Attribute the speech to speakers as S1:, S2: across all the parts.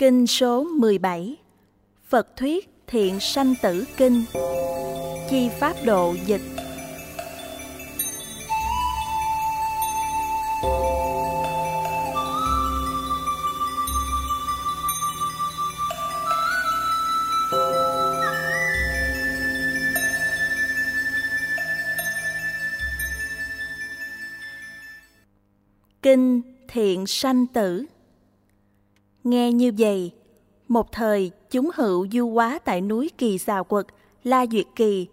S1: Kinh số 17 Phật thuyết thiện sanh tử kinh. Chi pháp độ dịch. Kinh thiện sanh tử. Nghe như vậy, một thời chúng hữu du quá tại núi Kỳ Xào Quật, La Duyệt Kỳ.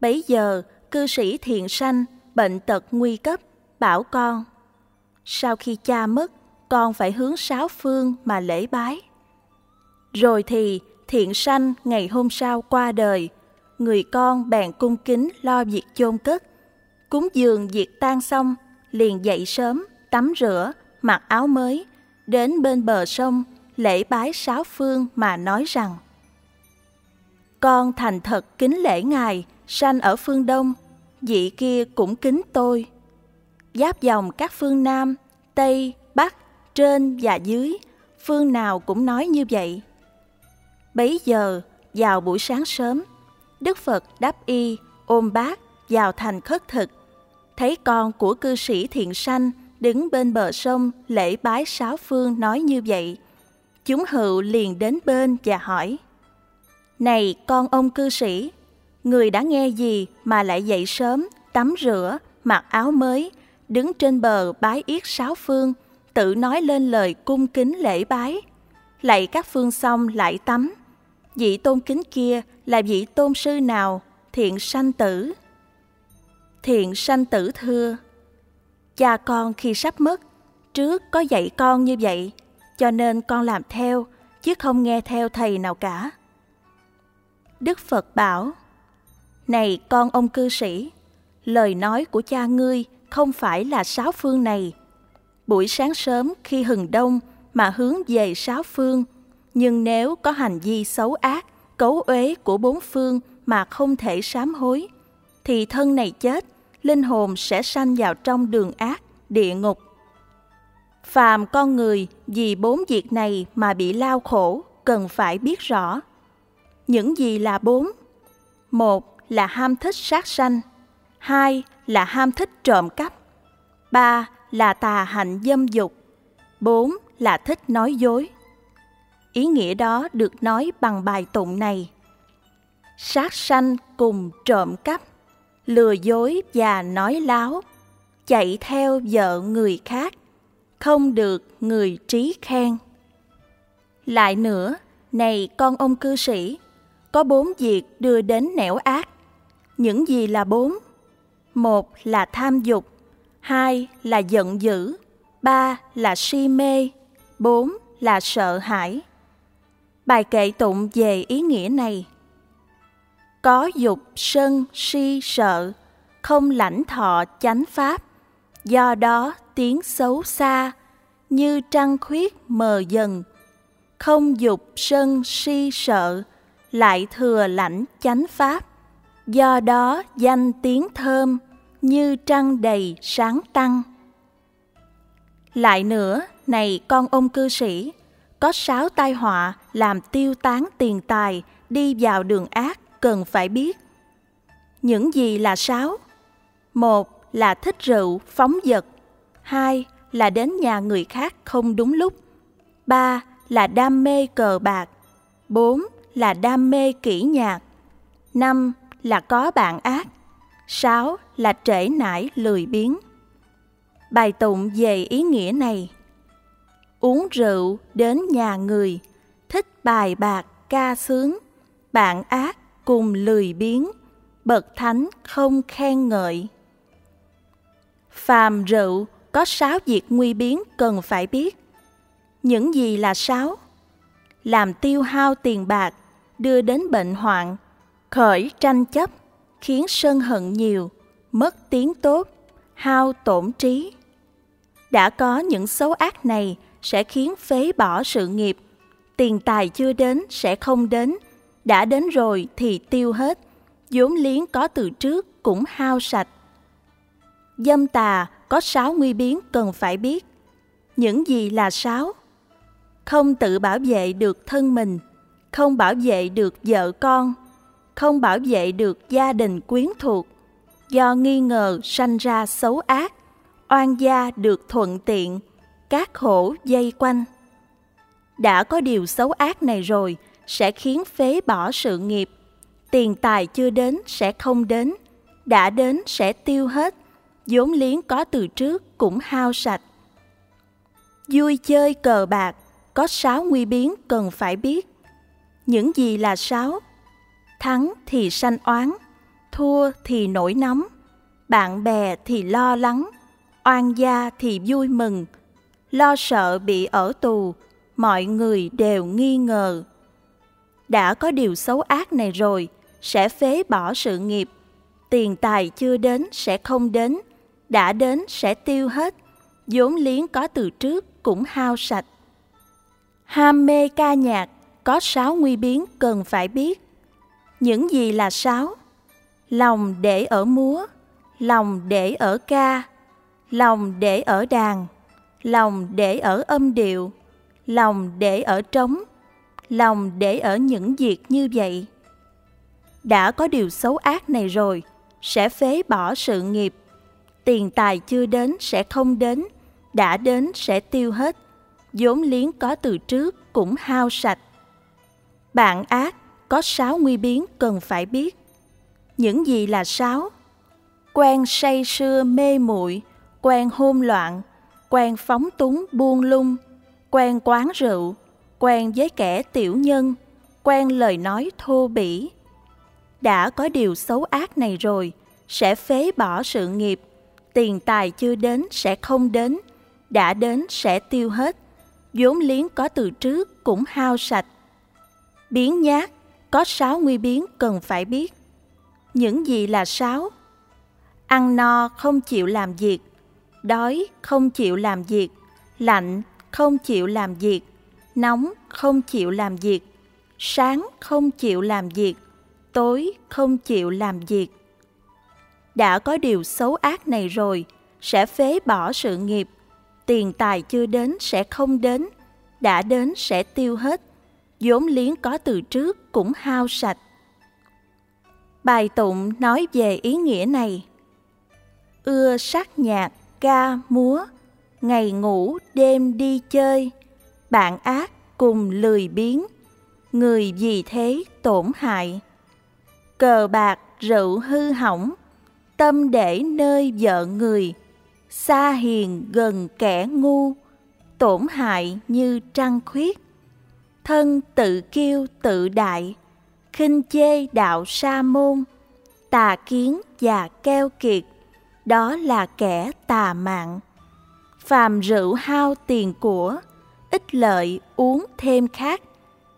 S1: Bấy giờ, cư sĩ thiện sanh, bệnh tật nguy cấp, bảo con. Sau khi cha mất, con phải hướng sáu phương mà lễ bái. Rồi thì thiện sanh ngày hôm sau qua đời, người con bèn cung kính lo việc chôn cất. Cúng dường việc tan xong, liền dậy sớm, tắm rửa, mặc áo mới, đến bên bờ sông lễ bái sáu phương mà nói rằng Con thành thật kính lễ Ngài, sanh ở phương Đông, vị kia cũng kính tôi. Giáp dòng các phương Nam, Tây, Bắc, trên và dưới, phương nào cũng nói như vậy. Bấy giờ, vào buổi sáng sớm, Đức Phật đáp y, ôm bát, vào thành khất thực. Thấy con của cư sĩ thiện sanh đứng bên bờ sông lễ bái sáu phương nói như vậy. Chúng hữu liền đến bên và hỏi Này con ông cư sĩ, người đã nghe gì mà lại dậy sớm, tắm rửa, mặc áo mới, đứng trên bờ bái yết sáu phương, tự nói lên lời cung kính lễ bái. Lạy các phương xong lại tắm. Vị tôn kính kia là vị tôn sư nào, thiện sanh tử. Thiện sanh tử thưa, Cha con khi sắp mất, trước có dạy con như vậy, cho nên con làm theo, chứ không nghe theo thầy nào cả. Đức Phật bảo, Này con ông cư sĩ, lời nói của cha ngươi không phải là sáu phương này. Buổi sáng sớm khi hừng đông mà hướng về sáu phương, nhưng nếu có hành vi xấu ác, cấu uế của bốn phương mà không thể sám hối, thì thân này chết linh hồn sẽ sanh vào trong đường ác, địa ngục. Phàm con người vì bốn việc này mà bị lao khổ cần phải biết rõ. Những gì là bốn? Một là ham thích sát sanh, hai là ham thích trộm cắp, ba là tà hạnh dâm dục, bốn là thích nói dối. Ý nghĩa đó được nói bằng bài tụng này. Sát sanh cùng trộm cắp lừa dối và nói láo, chạy theo vợ người khác, không được người trí khen. Lại nữa, này con ông cư sĩ, có bốn việc đưa đến nẻo ác. Những gì là bốn? Một là tham dục, hai là giận dữ, ba là si mê, bốn là sợ hãi. Bài kệ tụng về ý nghĩa này có dục sân, si, sợ, không lãnh thọ chánh pháp. Do đó tiếng xấu xa, như trăng khuyết mờ dần. Không dục sân, si, sợ, lại thừa lãnh chánh pháp. Do đó danh tiếng thơm, như trăng đầy sáng tăng. Lại nữa, này con ông cư sĩ, có sáu tai họa làm tiêu tán tiền tài đi vào đường ác cần phải biết. Những gì là sáu? Một là thích rượu, phóng dật Hai là đến nhà người khác không đúng lúc. Ba là đam mê cờ bạc. Bốn là đam mê kỹ nhạc. Năm là có bạn ác. Sáu là trễ nải lười biếng. Bài tụng về ý nghĩa này. Uống rượu đến nhà người, thích bài bạc ca sướng, bạn ác cùng lười biếng, bậc thánh không khen ngợi. Phàm rượu có sáu việc nguy biến cần phải biết. Những gì là sáu? Làm tiêu hao tiền bạc, đưa đến bệnh hoạn, khởi tranh chấp, khiến sân hận nhiều, mất tiếng tốt, hao tổn trí. Đã có những xấu ác này sẽ khiến phế bỏ sự nghiệp, tiền tài chưa đến sẽ không đến, đã đến rồi thì tiêu hết, vốn liếng có từ trước cũng hao sạch. Dâm tà có sáu nguy biến cần phải biết. Những gì là sáu? không tự bảo vệ được thân mình, không bảo vệ được vợ con, không bảo vệ được gia đình quyến thuộc, do nghi ngờ sanh ra xấu ác, oan gia được thuận tiện, các khổ dây quanh. Đã có điều xấu ác này rồi sẽ khiến phế bỏ sự nghiệp, tiền tài chưa đến sẽ không đến, đã đến sẽ tiêu hết, vốn liếng có từ trước cũng hao sạch. Vui chơi cờ bạc, có sáu nguy biến cần phải biết. Những gì là sáu? Thắng thì sanh oán, thua thì nổi nóng, bạn bè thì lo lắng, oan gia thì vui mừng, lo sợ bị ở tù, mọi người đều nghi ngờ. Đã có điều xấu ác này rồi, sẽ phế bỏ sự nghiệp. Tiền tài chưa đến sẽ không đến, đã đến sẽ tiêu hết, vốn liếng có từ trước cũng hao sạch. Ham mê ca nhạc có sáu nguy biến cần phải biết. Những gì là sáu? Lòng để ở múa, lòng để ở ca, lòng để ở đàn, lòng để ở âm điệu, lòng để ở trống, lòng để ở những việc như vậy. Đã có điều xấu ác này rồi, sẽ phế bỏ sự nghiệp. Tiền tài chưa đến sẽ không đến, đã đến sẽ tiêu hết. vốn liếng có từ trước cũng hao sạch. Bạn ác có sáu nguy biến cần phải biết. Những gì là sáu? Quen say sưa mê muội, quen hôn loạn, quen phóng túng buông lung, quen quán rượu, quen với kẻ tiểu nhân, quen lời nói thô bỉ. Đã có điều xấu ác này rồi, sẽ phế bỏ sự nghiệp, tiền tài chưa đến sẽ không đến, đã đến sẽ tiêu hết, vốn liếng có từ trước cũng hao sạch. Biến nhát, có sáu nguy biến cần phải biết. Những gì là sáu? Ăn no không chịu làm việc, đói không chịu làm việc, lạnh không chịu làm việc, nóng không chịu làm việc, sáng không chịu làm việc, tối không chịu làm việc. Đã có điều xấu ác này rồi, sẽ phế bỏ sự nghiệp, tiền tài chưa đến sẽ không đến, đã đến sẽ tiêu hết, vốn liếng có từ trước cũng hao sạch. Bài tụng nói về ý nghĩa này. Ưa sắc nhạc, ca, múa, ngày ngủ đêm đi chơi, bạn ác cùng lười biếng, người vì thế tổn hại. Cờ bạc rượu hư hỏng, tâm để nơi vợ người, xa hiền gần kẻ ngu, tổn hại như trăng khuyết. Thân tự kiêu tự đại, khinh chê đạo sa môn, tà kiến và keo kiệt, đó là kẻ tà mạng phàm rượu hao tiền của, ích lợi uống thêm khác,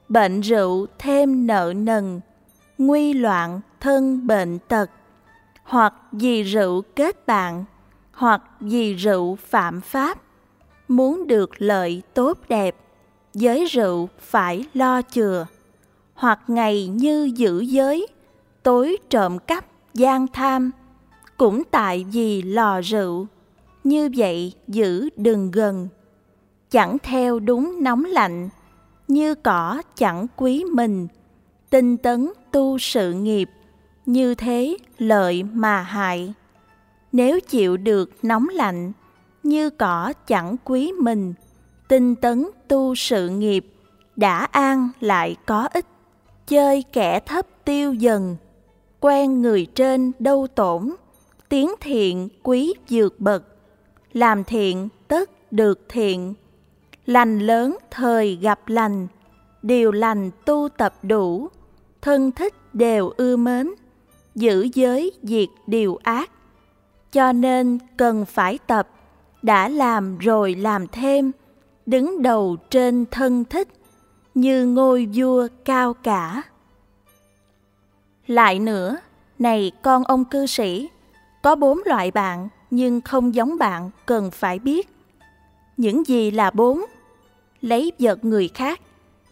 S1: bệnh rượu thêm nợ nần, nguy loạn thân bệnh tật, hoặc vì rượu kết bạn, hoặc vì rượu phạm pháp, muốn được lợi tốt đẹp, giới rượu phải lo chừa, hoặc ngày như giữ giới, tối trộm cắp gian tham, cũng tại vì lò rượu. Như vậy giữ đừng gần chẳng theo đúng nóng lạnh, như cỏ chẳng quý mình, tinh tấn tu sự nghiệp, như thế lợi mà hại nếu chịu được nóng lạnh, như cỏ chẳng quý mình, tinh tấn tu sự nghiệp đã an lại có ích chơi kẻ thấp tiêu dần, quen người trên đâu tổn, tiếng thiện quý dược bậc, làm thiện tất được thiện. Lành lớn thời gặp lành, điều lành tu tập đủ, thân thích đều ưa mến, giữ giới diệt điều ác. Cho nên cần phải tập, đã làm rồi làm thêm, đứng đầu trên thân thích, như ngôi vua cao cả. Lại nữa, này con ông cư sĩ, có bốn loại bạn nhưng không giống bạn cần phải biết. Những gì là bốn? Lấy vợt người khác,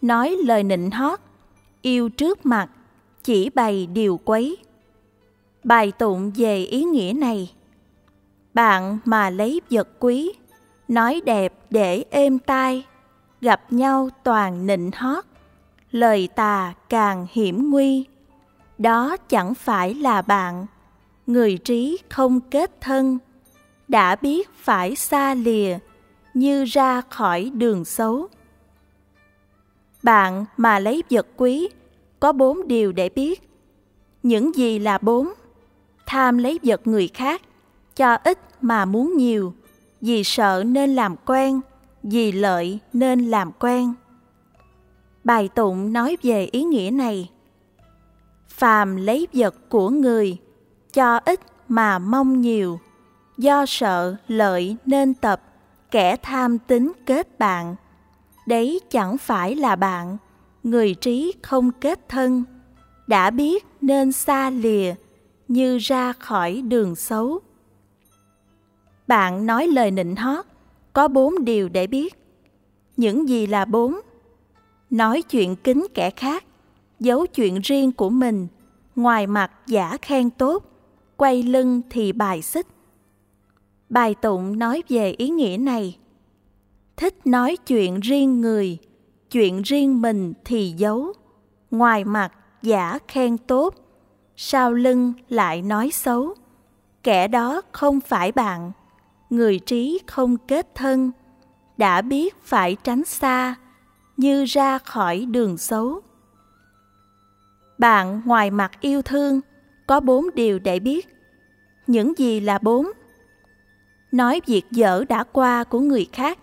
S1: nói lời nịnh hót, yêu trước mặt, chỉ bày điều quấy. Bài tụng về ý nghĩa này. Bạn mà lấy vật quý, nói đẹp để êm tai, gặp nhau toàn nịnh hót, lời tà càng hiểm nguy. Đó chẳng phải là bạn, người trí không kết thân, đã biết phải xa lìa, như ra khỏi đường xấu. Bạn mà lấy vật quý, có bốn điều để biết. Những gì là bốn? Tham lấy vật người khác, cho ít mà muốn nhiều, vì sợ nên làm quen, vì lợi nên làm quen. Bài tụng nói về ý nghĩa này. Phàm lấy vật của người, cho ít mà mong nhiều, do sợ lợi nên tập, kẻ tham tính kết bạn. Đấy chẳng phải là bạn, người trí không kết thân, đã biết nên xa lìa, như ra khỏi đường xấu. Bạn nói lời nịnh hót, có bốn điều để biết. Những gì là bốn? Nói chuyện kính kẻ khác, giấu chuyện riêng của mình, ngoài mặt giả khen tốt, quay lưng thì bài xích. Bài tụng nói về ý nghĩa này. Thích nói chuyện riêng người, chuyện riêng mình thì giấu, ngoài mặt giả khen tốt, sau lưng lại nói xấu. Kẻ đó không phải bạn, người trí không kết thân, đã biết phải tránh xa, như ra khỏi đường xấu. Bạn ngoài mặt yêu thương, có bốn điều để biết. Những gì là bốn? Nói việc dở đã qua của người khác,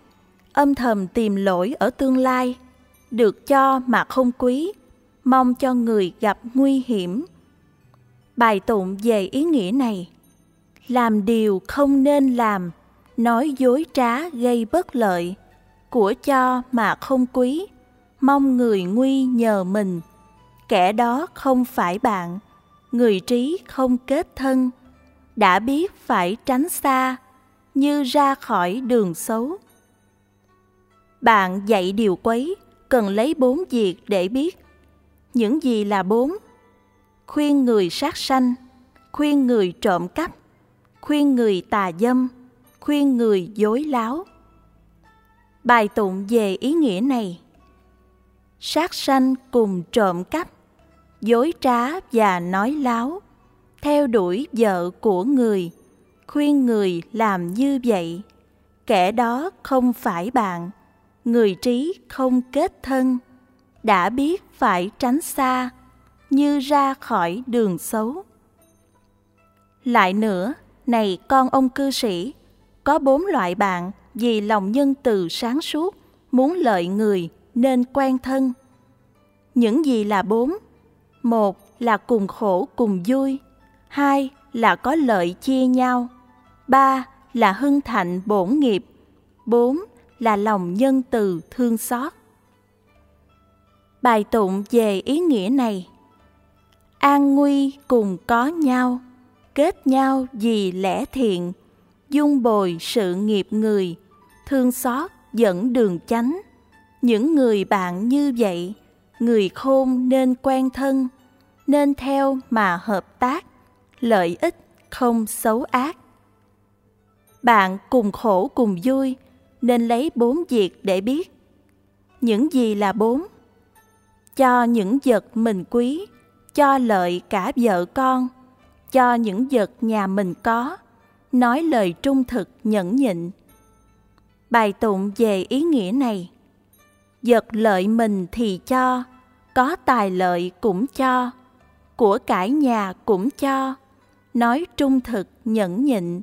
S1: âm thầm tìm lỗi ở tương lai, được cho mà không quý, mong cho người gặp nguy hiểm. Bài tụng về ý nghĩa này Làm điều không nên làm, nói dối trá gây bất lợi, của cho mà không quý, mong người nguy nhờ mình. Kẻ đó không phải bạn, người trí không kết thân, đã biết phải tránh xa, như ra khỏi đường xấu. Bạn dạy điều quấy, cần lấy bốn việc để biết. Những gì là bốn? Khuyên người sát sanh, khuyên người trộm cắp, khuyên người tà dâm, khuyên người dối láo. Bài tụng về ý nghĩa này Sát sanh cùng trộm cắp, dối trá và nói láo, theo đuổi vợ của người, khuyên người làm như vậy. Kẻ đó không phải bạn, người trí không kết thân, đã biết phải tránh xa, như ra khỏi đường xấu. Lại nữa, này con ông cư sĩ, có bốn loại bạn vì lòng nhân từ sáng suốt, muốn lợi người nên quen thân. Những gì là bốn? Một là cùng khổ cùng vui, hai là có lợi chia nhau, ba là hưng thạnh bổn nghiệp, bốn là lòng nhân từ thương xót. Bài tụng về ý nghĩa này An nguy cùng có nhau, kết nhau vì lẽ thiện, dung bồi sự nghiệp người, thương xót dẫn đường chánh. Những người bạn như vậy, người khôn nên quen thân, nên theo mà hợp tác, lợi ích không xấu ác. Bạn cùng khổ cùng vui, nên lấy bốn việc để biết. Những gì là bốn? Cho những vật mình quý, cho lợi cả vợ con, cho những vật nhà mình có, nói lời trung thực nhẫn nhịn. Bài tụng về ý nghĩa này Vật lợi mình thì cho, có tài lợi cũng cho, của cải nhà cũng cho, nói trung thực nhẫn nhịn.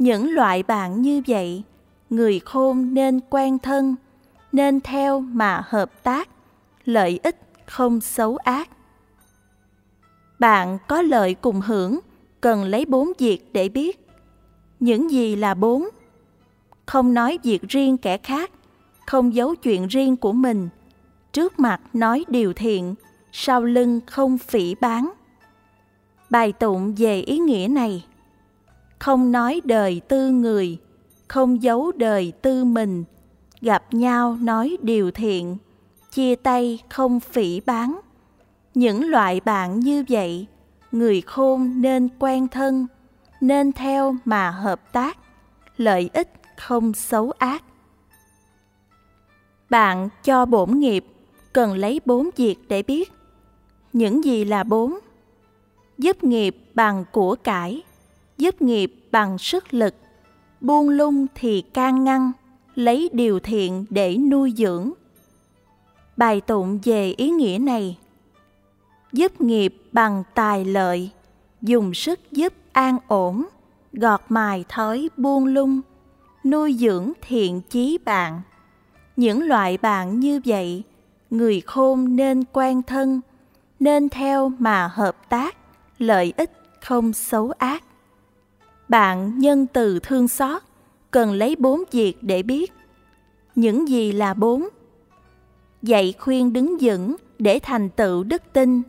S1: Những loại bạn như vậy, người khôn nên quen thân, nên theo mà hợp tác, lợi ích không xấu ác. Bạn có lợi cùng hưởng, cần lấy bốn việc để biết. Những gì là bốn? Không nói việc riêng kẻ khác, không giấu chuyện riêng của mình, trước mặt nói điều thiện, sau lưng không phỉ bán. Bài tụng về ý nghĩa này không nói đời tư người, không giấu đời tư mình, gặp nhau nói điều thiện, chia tay không phỉ bán. Những loại bạn như vậy, người khôn nên quen thân, nên theo mà hợp tác, lợi ích không xấu ác. Bạn cho bổn nghiệp cần lấy bốn việc để biết. Những gì là bốn? Giúp nghiệp bằng của cải, giúp nghiệp bằng sức lực, buông lung thì can ngăn, lấy điều thiện để nuôi dưỡng. Bài tụng về ý nghĩa này Giúp nghiệp bằng tài lợi, dùng sức giúp an ổn, gọt mài thói buông lung, nuôi dưỡng thiện chí bạn. Những loại bạn như vậy, người khôn nên quen thân, nên theo mà hợp tác, lợi ích không xấu ác. Bạn nhân từ thương xót, cần lấy bốn việc để biết. Những gì là bốn? Dạy khuyên đứng vững để thành tựu đức tin.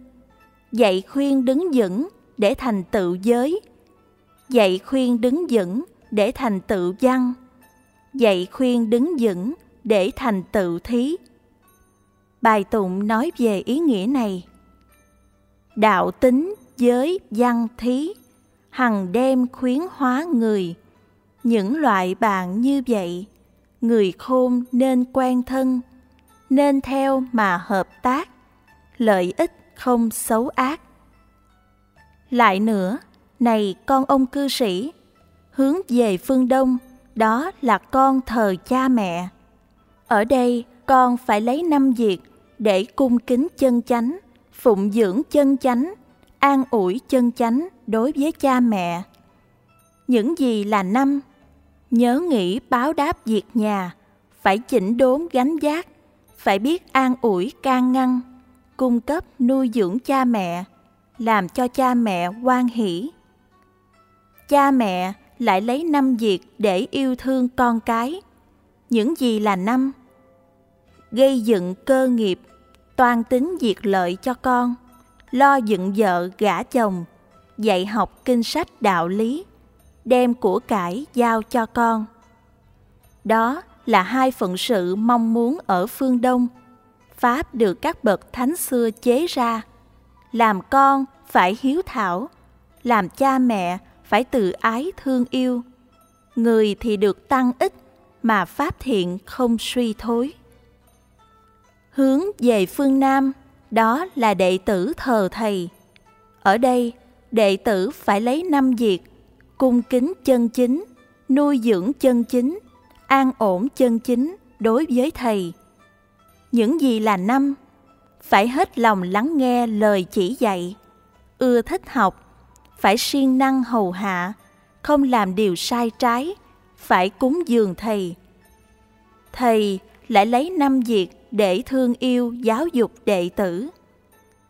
S1: Dạy khuyên đứng vững để thành tựu giới. Dạy khuyên đứng vững để thành tựu văn. Dạy khuyên đứng vững để thành tựu thí. Bài tụng nói về ý nghĩa này. Đạo tính, giới, văn, thí, hằng đêm khuyến hóa người. Những loại bạn như vậy, người khôn nên quen thân, nên theo mà hợp tác, lợi ích không xấu ác. Lại nữa, này con ông cư sĩ, hướng về phương Đông, đó là con thờ cha mẹ. Ở đây, con phải lấy năm việc để cung kính chân chánh, phụng dưỡng chân chánh, an ủi chân chánh đối với cha mẹ. Những gì là năm? Nhớ nghĩ báo đáp việc nhà, phải chỉnh đốn gánh giác, phải biết an ủi can ngăn, cung cấp nuôi dưỡng cha mẹ, làm cho cha mẹ quan hỷ. Cha mẹ lại lấy năm việc để yêu thương con cái. Những gì là năm? Gây dựng cơ nghiệp, toàn tính diệt lợi cho con, lo dựng vợ gả chồng, dạy học kinh sách đạo lý, đem của cải giao cho con. Đó là hai phận sự mong muốn ở phương Đông. Pháp được các bậc thánh xưa chế ra. Làm con phải hiếu thảo, làm cha mẹ phải tự ái thương yêu. Người thì được tăng ích mà pháp thiện không suy thối. Hướng về phương Nam, đó là đệ tử thờ thầy. Ở đây, đệ tử phải lấy năm việc, cung kính chân chính, nuôi dưỡng chân chính, an ổn chân chính đối với thầy. Những gì là năm? Phải hết lòng lắng nghe lời chỉ dạy, ưa thích học, phải siêng năng hầu hạ, không làm điều sai trái, phải cúng dường thầy. Thầy lại lấy năm việc để thương yêu giáo dục đệ tử.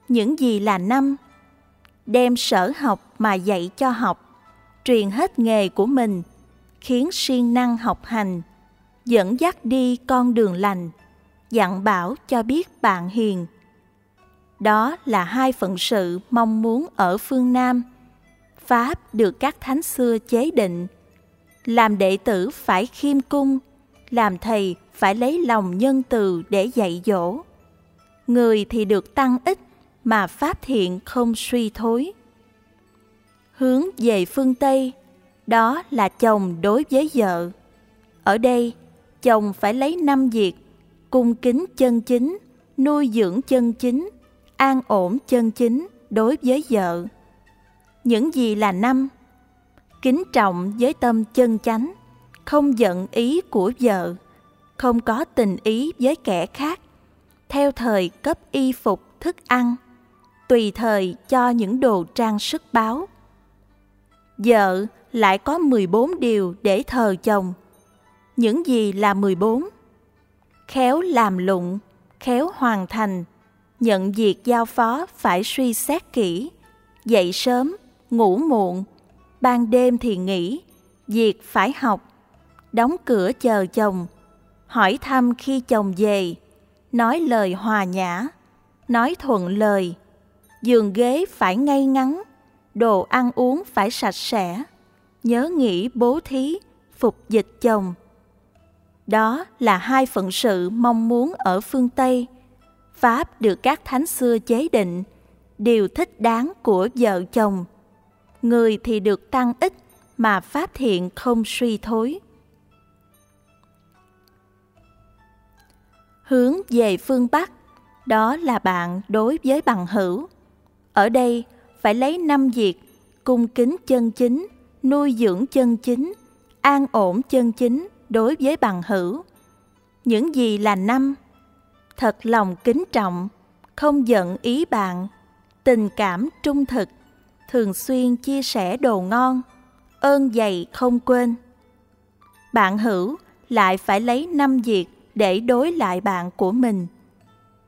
S1: Những gì là năm? Đem sở học mà dạy cho học, truyền hết nghề của mình, khiến siêng năng học hành, dẫn dắt đi con đường lành, dặn bảo cho biết bạn hiền. Đó là hai phận sự mong muốn ở phương Nam. Pháp được các thánh xưa chế định. Làm đệ tử phải khiêm cung, làm thầy phải lấy lòng nhân từ để dạy dỗ. Người thì được tăng ích mà pháp thiện không suy thối. Hướng về phương Tây, đó là chồng đối với vợ. Ở đây, chồng phải lấy năm việc, cung kính chân chính, nuôi dưỡng chân chính, an ổn chân chính đối với vợ. Những gì là năm? Kính trọng với tâm chân chánh, không giận ý của vợ, không có tình ý với kẻ khác, theo thời cấp y phục thức ăn, tùy thời cho những đồ trang sức báo. Vợ lại có 14 điều để thờ chồng. Những gì là 14? Khéo làm lụng, khéo hoàn thành, nhận việc giao phó phải suy xét kỹ, dậy sớm, ngủ muộn, ban đêm thì nghỉ, việc phải học, đóng cửa chờ chồng, hỏi thăm khi chồng về, nói lời hòa nhã, nói thuận lời, giường ghế phải ngay ngắn, đồ ăn uống phải sạch sẽ, nhớ nghĩ bố thí, phục dịch chồng. Đó là hai phận sự mong muốn ở phương Tây. Pháp được các thánh xưa chế định, điều thích đáng của vợ chồng. Người thì được tăng ít mà pháp thiện không suy thối. Hướng về phương Bắc, đó là bạn đối với bằng hữu. Ở đây phải lấy năm việc cung kính chân chính, nuôi dưỡng chân chính, an ổn chân chính đối với bằng hữu. Những gì là năm? Thật lòng kính trọng, không giận ý bạn, tình cảm trung thực, thường xuyên chia sẻ đồ ngon, ơn dày không quên. Bạn hữu lại phải lấy năm việc để đối lại bạn của mình.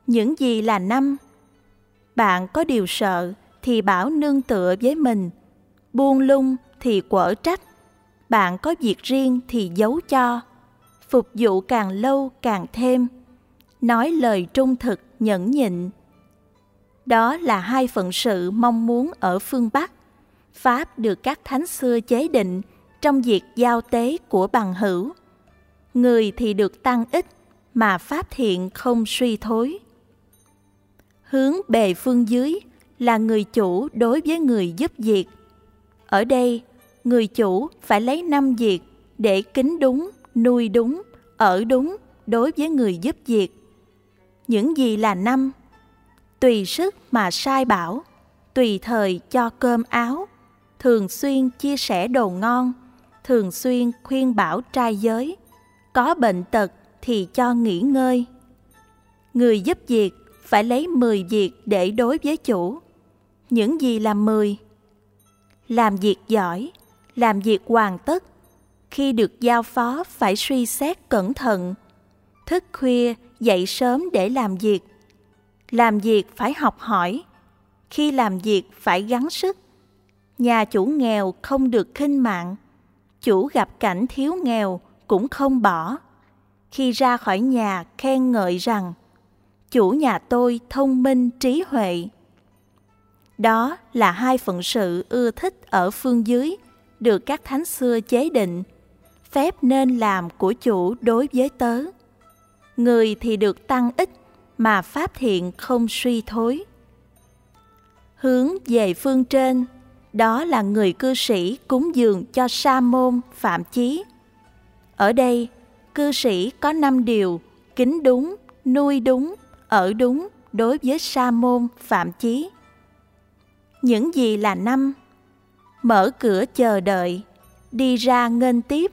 S1: Những gì là năm? Bạn có điều sợ thì bảo nương tựa với mình, buông lung thì quở trách, bạn có việc riêng thì giấu cho, phục vụ càng lâu càng thêm, nói lời trung thực nhẫn nhịn. Đó là hai phận sự mong muốn ở phương Bắc. Pháp được các thánh xưa chế định trong việc giao tế của bằng hữu. Người thì được tăng ích, mà pháp thiện không suy thối. Hướng bề phương dưới là người chủ đối với người giúp việc. Ở đây, người chủ phải lấy năm việc để kính đúng, nuôi đúng, ở đúng đối với người giúp việc. Những gì là năm? Tùy sức mà sai bảo, tùy thời cho cơm áo, thường xuyên chia sẻ đồ ngon, thường xuyên khuyên bảo trai giới, có bệnh tật thì cho nghỉ ngơi. Người giúp việc phải lấy 10 việc để đối với chủ. Những gì làm 10? Làm việc giỏi, làm việc hoàn tất. Khi được giao phó phải suy xét cẩn thận. Thức khuya, dậy sớm để làm việc. Làm việc phải học hỏi. Khi làm việc phải gắng sức. Nhà chủ nghèo không được khinh mạng. Chủ gặp cảnh thiếu nghèo cũng không bỏ. Khi ra khỏi nhà khen ngợi rằng chủ nhà tôi thông minh trí huệ. Đó là hai phận sự ưa thích ở phương dưới, được các thánh xưa chế định, phép nên làm của chủ đối với tớ. Người thì được tăng ít mà pháp thiện không suy thối. Hướng về phương trên, đó là người cư sĩ cúng dường cho sa môn phạm chí. Ở đây, cư sĩ có năm điều kính đúng, nuôi đúng, ở đúng đối với sa môn phạm chí. Những gì là năm? Mở cửa chờ đợi, đi ra nghênh tiếp,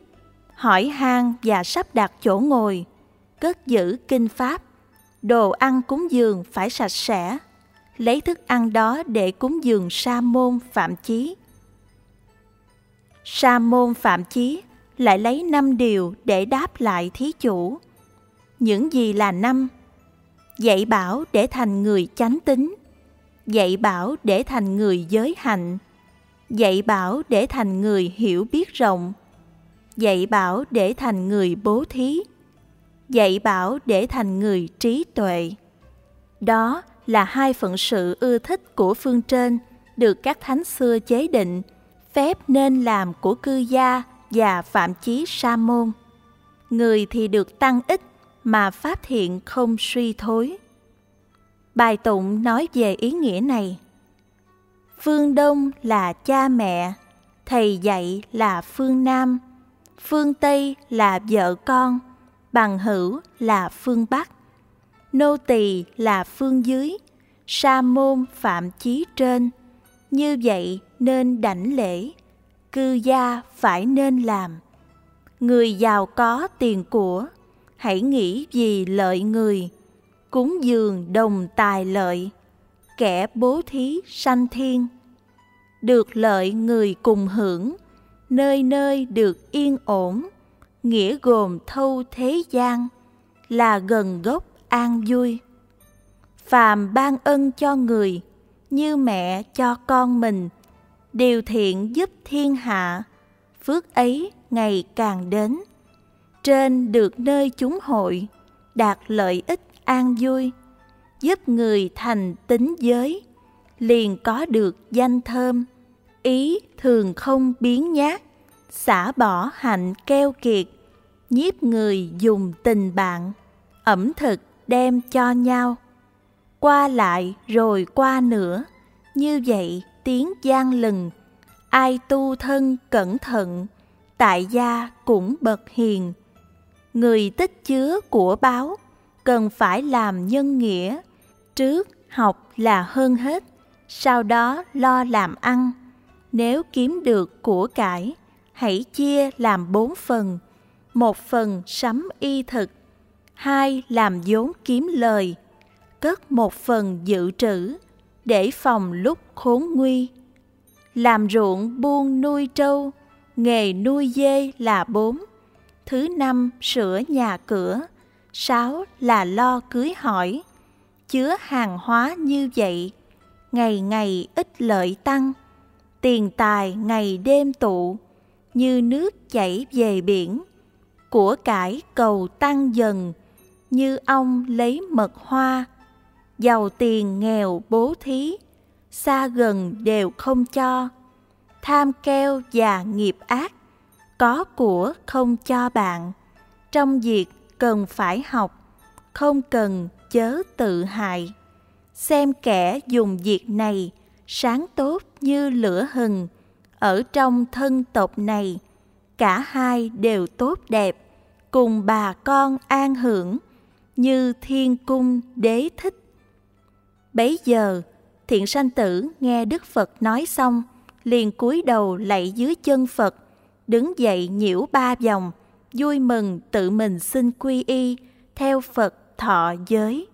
S1: hỏi han và sắp đặt chỗ ngồi, cất giữ kinh pháp, đồ ăn cúng dường phải sạch sẽ, lấy thức ăn đó để cúng dường sa môn phạm chí. Sa môn phạm chí lại lấy năm điều để đáp lại thí chủ. Những gì là năm? Dạy bảo để thành người chánh tính, dạy bảo để thành người giới hạnh, dạy bảo để thành người hiểu biết rộng, dạy bảo để thành người bố thí, dạy bảo để thành người trí tuệ. Đó là hai phận sự ưa thích của phương trên được các thánh xưa chế định, phép nên làm của cư gia và phạm chí sa môn. Người thì được tăng ích mà pháp thiện không suy thối. Bài tụng nói về ý nghĩa này. Phương Đông là cha mẹ, thầy dạy là phương Nam, phương Tây là vợ con, bằng hữu là phương Bắc, nô tỳ là phương dưới, sa môn phạm chí trên. Như vậy nên đảnh lễ, cư gia phải nên làm. Người giàu có tiền của, hãy nghĩ vì lợi người, cúng dường đồng tài lợi, kẻ bố thí sanh thiên. Được lợi người cùng hưởng, nơi nơi được yên ổn, nghĩa gồm thâu thế gian, là gần gốc an vui. Phàm ban ân cho người, như mẹ cho con mình, điều thiện giúp thiên hạ, phước ấy ngày càng đến. Trên được nơi chúng hội, đạt lợi ích an vui, giúp người thành tính giới, liền có được danh thơm, ý thường không biến nhát, xả bỏ hạnh keo kiệt, nhiếp người dùng tình bạn, ẩm thực đem cho nhau. Qua lại rồi qua nữa, như vậy tiếng gian lừng, ai tu thân cẩn thận, tại gia cũng bậc hiền. Người tích chứa của báo, cần phải làm nhân nghĩa trước học là hơn hết sau đó lo làm ăn. Nếu kiếm được của cải hãy chia làm bốn phần. Một phần sắm y thực hai làm vốn kiếm lời cất một phần dự trữ để phòng lúc khốn nguy. Làm ruộng buôn nuôi trâu, nghề nuôi dê là bốn. Thứ năm, sửa nhà cửa. Sáu là lo cưới hỏi. Chứa hàng hóa như vậy, ngày ngày ít lợi tăng. Tiền tài ngày đêm tụ, như nước chảy về biển. Của cải cầu tăng dần, như ong lấy mật hoa giàu tiền nghèo bố thí, xa gần đều không cho. Tham keo và nghiệp ác, có của không cho bạn. Trong việc cần phải học, không cần chớ tự hại. Xem kẻ dùng việc này, sáng tốt như lửa hừng. Ở trong thân tộc này, cả hai đều tốt đẹp, cùng bà con an hưởng, như thiên cung đế thích bấy giờ, thiện sanh tử nghe đức phật nói xong, liền cúi đầu lạy dưới chân phật, đứng dậy nhiễu ba vòng, vui mừng tự mình xin quy y, theo phật thọ giới.